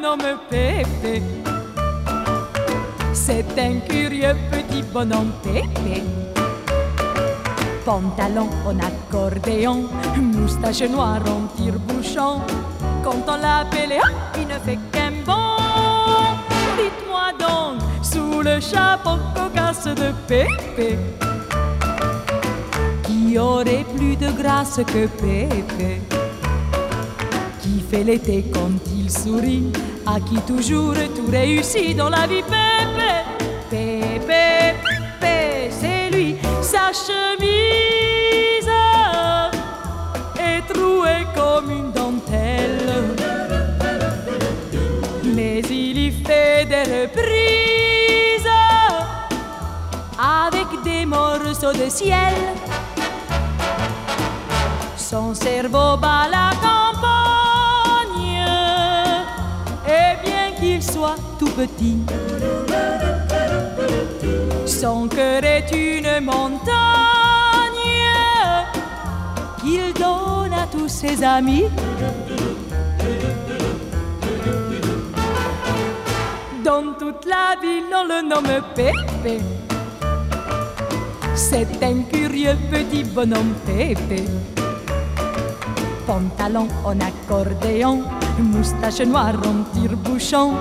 nomme Pépé. C'est un curieux petit bonhomme Pépé. Pantalon en accordéon, moustache noire en tire-bouchon. Quand on l'appelle, hop, il ne fait qu'un bon. Dites-moi donc, sous le chapeau cocasse de Pépé, qui aurait plus de grâce que Pépé? Qui fait l'été quand il sourit, à qui toujours tout réussit dans la vie Pépé Pépé, Pépé, c'est lui, sa chemise est trouée comme une dentelle. Mais il y fait des reprises avec des morceaux de ciel. Son cerveau bat son cœur est une montagne qu'il donne à tous ses amis. Dans toute la ville, on le nomme Pépé. C'est un curieux petit bonhomme Pépé. Pantalon en accordéon, moustache noire en tire-bouchon.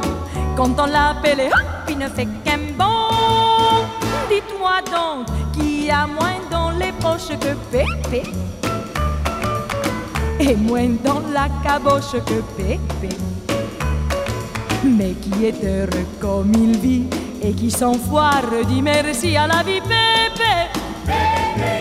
Quand on l'appelle, hop, il ne fait qu'un bon. Dites-moi donc, qui a moins dans les poches que Pépé? Et moins dans la caboche que Pépé mais qui est heureux comme il vit et qui sans foire dit merci à la vie Pépé.